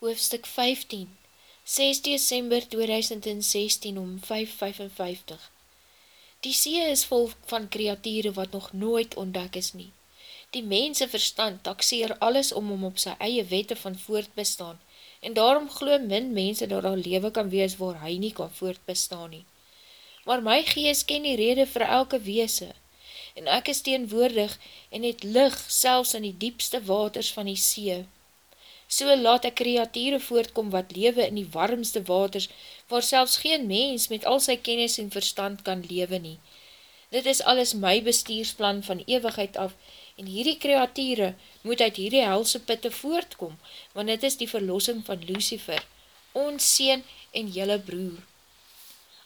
hoofstuk 15, 6 december 2016 om 5.55 Die see is vol van kreatiere wat nog nooit ontdek is nie. Die mense verstand taxeer alles om om op sy eie wette van voortbestaan. En daarom glo min mense dat al lewe kan wees waar hy nie kan voortbestaan nie. Maar my gees ken die rede vir elke weese en ek is teenwoordig en het lig selfs in die diepste waters van die see so laat ek kreatiere voortkom wat lewe in die warmste waters, waar selfs geen mens met al sy kennis en verstand kan lewe nie. Dit is alles my bestuursplan van ewigheid af, en hierdie kreatiere moet uit hierdie helse pitte voortkom, want dit is die verlossing van Lucifer, ons sien en jylle broer.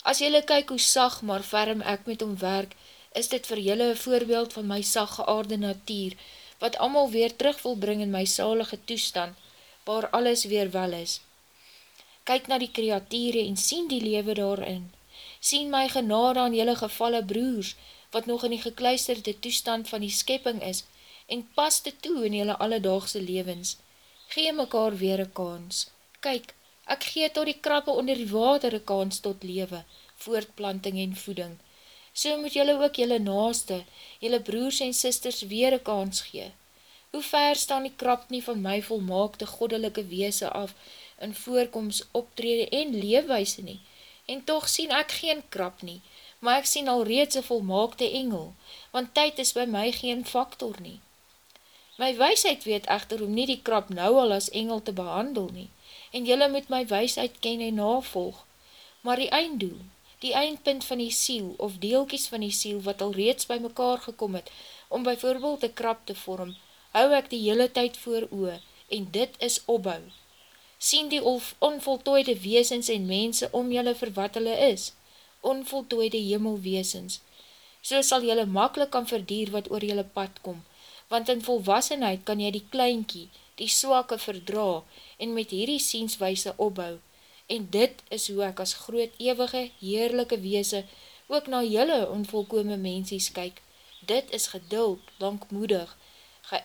As jylle kyk hoe sag maar ferm ek met hom werk, is dit vir jylle een voorbeeld van my sag geaarde natuur, wat allemaal weer terug wil bring in my salige toestand, waar alles weer wel is. Kyk na die kreatiere en sien die lewe daarin. Sien my genade aan jylle gevalle broers, wat nog in die gekluisterde toestand van die skepping is, en pas dit toe in jylle alledaagse levens. Gee mekaar weer een kans. Kyk, ek gee tot die krappe onder die water een kans tot lewe, voortplanting en voeding. So moet jylle ook jylle naaste, jylle broers en sisters weer een kans gee. Hoe ver staan die krap nie van my volmaakte goddelike weese af in voorkomst, optrede en leefwijse nie? En toch sien ek geen krap nie, maar ek sien al reeds een volmaakte engel, want tyd is by my geen faktor nie. My weisheid weet echter om nie die krap nou al as engel te behandel nie, en jylle moet my weisheid ken en navolg, maar die einddoel, die eindpunt van die siel, of deelkies van die siel, wat al reeds by mekaar gekom het, om byvoorbeeld die krap te vorm, hou ek die hele tyd voor oe, en dit is opbou. Sien die onvoltooide weesens en mense om julle vir wat hulle is, onvoltooide hemelweesens. So sal julle makkelijk kan verdier wat oor julle pad kom, want in volwassenheid kan jy die kleinkie, die swake verdra, en met hierdie sienswijse opbou. En dit is hoe ek as groot, ewige, heerlijke weese, ook na julle onvolkome mensies kyk. Dit is geduld, lankmoedig,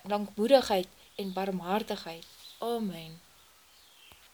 dankmoedigheid en barmhartigheid. Amen.